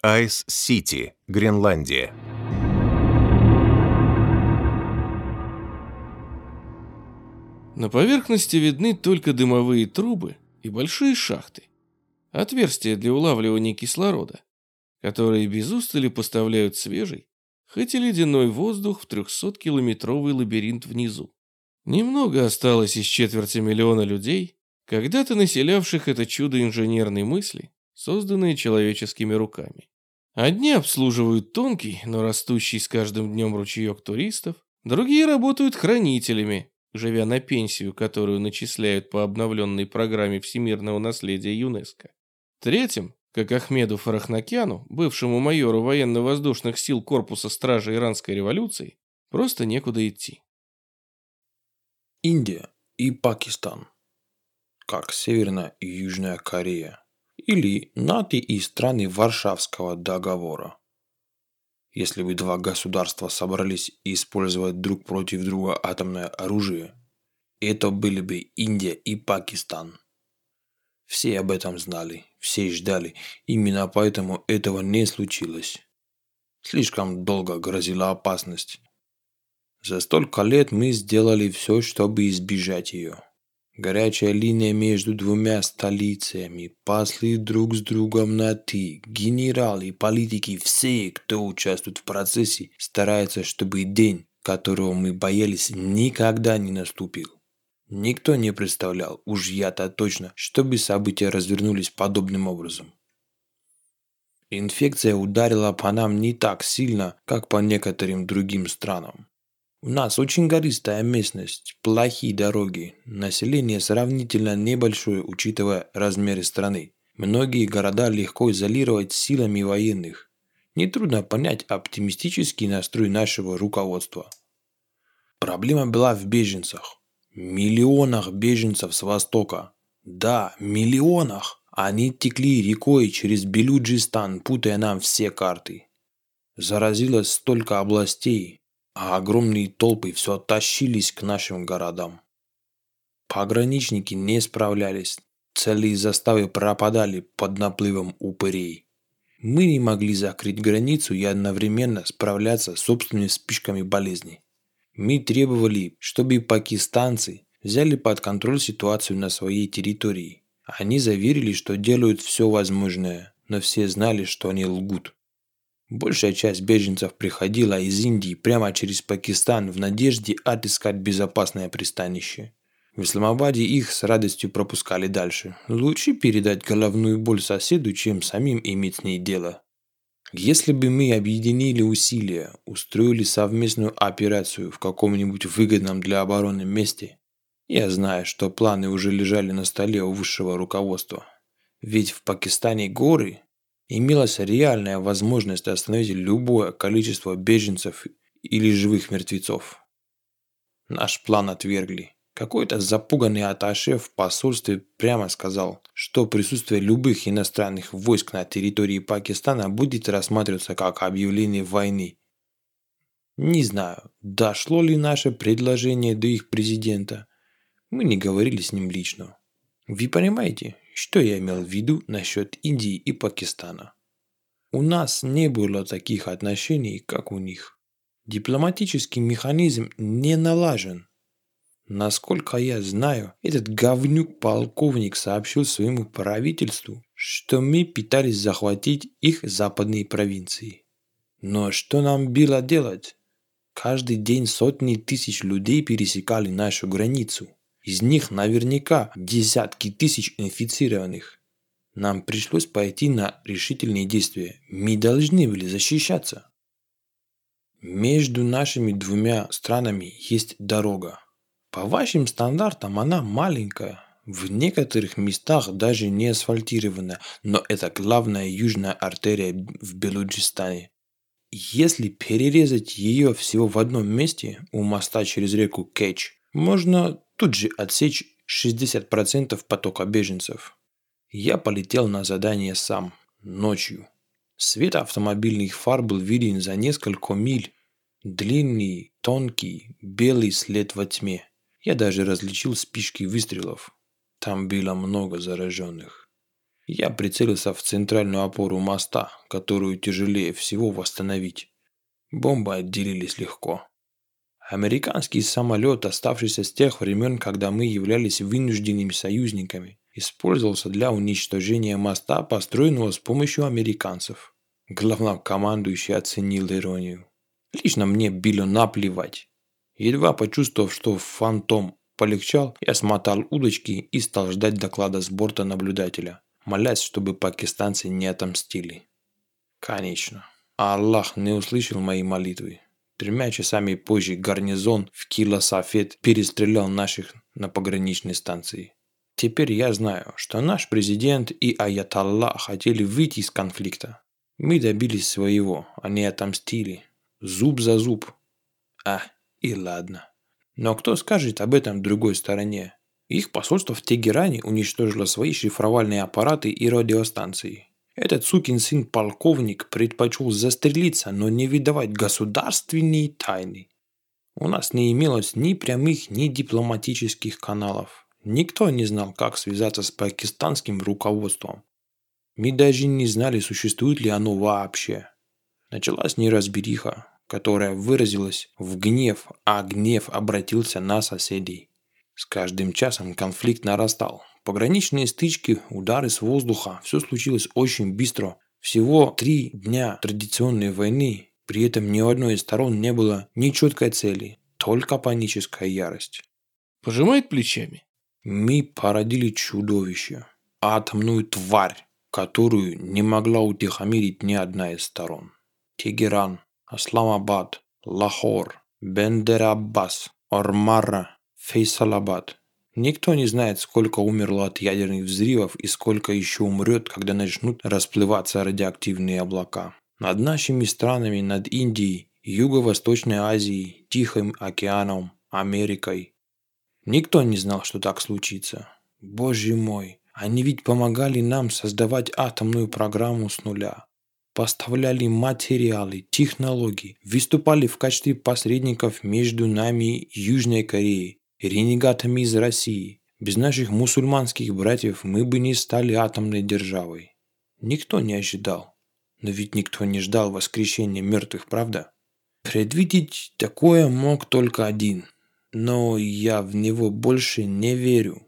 Айс-Сити, Гренландия. На поверхности видны только дымовые трубы и большие шахты. Отверстия для улавливания кислорода, которые без устали поставляют свежий, хоть и ледяной воздух в 300-километровый лабиринт внизу. Немного осталось из четверти миллиона людей, когда-то населявших это чудо инженерной мысли, созданное человеческими руками. Одни обслуживают тонкий, но растущий с каждым днем ручеек туристов, другие работают хранителями, живя на пенсию, которую начисляют по обновленной программе всемирного наследия ЮНЕСКО. Третьим, как Ахмеду Фарахнакяну, бывшему майору военно-воздушных сил корпуса стражи Иранской революции, просто некуда идти. Индия и Пакистан, как Северная и Южная Корея, или НАТО и страны Варшавского договора. Если бы два государства собрались использовать друг против друга атомное оружие, это были бы Индия и Пакистан. Все об этом знали, все ждали, именно поэтому этого не случилось. Слишком долго грозила опасность. За столько лет мы сделали все, чтобы избежать ее. Горячая линия между двумя столицами, послы друг с другом на «ты», генералы, политики, все, кто участвует в процессе, стараются, чтобы день, которого мы боялись, никогда не наступил. Никто не представлял, уж я-то точно, чтобы события развернулись подобным образом. Инфекция ударила по нам не так сильно, как по некоторым другим странам. У нас очень гористая местность, плохие дороги, население сравнительно небольшое, учитывая размеры страны. Многие города легко изолировать силами военных. Нетрудно понять оптимистический настрой нашего руководства. Проблема была в беженцах. Миллионах беженцев с Востока. Да, миллионах. Они текли рекой через Белюджистан, путая нам все карты. Заразилось столько областей, а огромные толпы все тащились к нашим городам. Пограничники не справлялись, целые заставы пропадали под наплывом упырей. Мы не могли закрыть границу и одновременно справляться с собственными спишками болезни. Мы требовали, чтобы пакистанцы взяли под контроль ситуацию на своей территории. Они заверили, что делают все возможное, но все знали, что они лгут. Большая часть беженцев приходила из Индии прямо через Пакистан в надежде отыскать безопасное пристанище. В Исламабаде их с радостью пропускали дальше. Лучше передать головную боль соседу, чем самим иметь с ней дело. Если бы мы объединили усилия, устроили совместную операцию в каком-нибудь выгодном для обороны месте, я знаю, что планы уже лежали на столе у высшего руководства. Ведь в Пакистане горы имелась реальная возможность остановить любое количество беженцев или живых мертвецов. Наш план отвергли. Какой-то запуганный атташе в посольстве прямо сказал, что присутствие любых иностранных войск на территории Пакистана будет рассматриваться как объявление войны. Не знаю, дошло ли наше предложение до их президента. Мы не говорили с ним лично. Вы понимаете, что я имел в виду насчет Индии и Пакистана? У нас не было таких отношений, как у них. Дипломатический механизм не налажен. Насколько я знаю, этот говнюк-полковник сообщил своему правительству, что мы пытались захватить их западные провинции. Но что нам было делать? Каждый день сотни тысяч людей пересекали нашу границу. Из них наверняка десятки тысяч инфицированных. Нам пришлось пойти на решительные действия. Мы должны были защищаться. Между нашими двумя странами есть дорога. По вашим стандартам она маленькая. В некоторых местах даже не асфальтирована, но это главная южная артерия в Белуджистане. Если перерезать ее всего в одном месте, у моста через реку Кэч, можно тут же отсечь 60% потока беженцев. Я полетел на задание сам, ночью. Свет автомобильных фар был виден за несколько миль. Длинный, тонкий, белый след во тьме. Я даже различил спички выстрелов. Там было много зараженных. Я прицелился в центральную опору моста, которую тяжелее всего восстановить. Бомбы отделились легко. Американский самолет, оставшийся с тех времен, когда мы являлись вынужденными союзниками, использовался для уничтожения моста, построенного с помощью американцев. Главнокомандующий оценил иронию. Лично мне было наплевать. Едва почувствовав, что фантом полегчал, я смотал удочки и стал ждать доклада с борта наблюдателя, молясь, чтобы пакистанцы не отомстили. Конечно. Аллах не услышал мои молитвы. Тремя часами позже гарнизон в Килосафет перестрелял наших на пограничной станции. Теперь я знаю, что наш президент и Аятолла хотели выйти из конфликта. Мы добились своего, они отомстили. Зуб за зуб. А, и ладно. Но кто скажет об этом другой стороне? Их посольство в Тегеране уничтожило свои шифровальные аппараты и радиостанции. Этот сукин сын полковник предпочел застрелиться, но не выдавать государственные тайны. У нас не имелось ни прямых, ни дипломатических каналов. Никто не знал, как связаться с пакистанским руководством. Мы даже не знали, существует ли оно вообще. Началась неразбериха, которая выразилась в гнев, а гнев обратился на соседей. С каждым часом конфликт нарастал. Пограничные стычки, удары с воздуха – все случилось очень быстро. Всего три дня традиционной войны, при этом ни у одной из сторон не было ни четкой цели, только паническая ярость. Пожимает плечами. Мы породили чудовище, атомную тварь, которую не могла утихомирить ни одна из сторон. Тегеран, Асламабад, Лахор, Бендераббас, Ормара, Фейсалабад Никто не знает, сколько умерло от ядерных взрывов и сколько еще умрет, когда начнут расплываться радиоактивные облака. Над нашими странами, над Индией, Юго-Восточной Азией, Тихим океаном, Америкой. Никто не знал, что так случится. Боже мой, они ведь помогали нам создавать атомную программу с нуля. Поставляли материалы, технологии, выступали в качестве посредников между нами и Южной Кореей, ренегатами из России. Без наших мусульманских братьев мы бы не стали атомной державой. Никто не ожидал. Но ведь никто не ждал воскрешения мертвых, правда? Предвидеть такое мог только один. Но я в него больше не верю.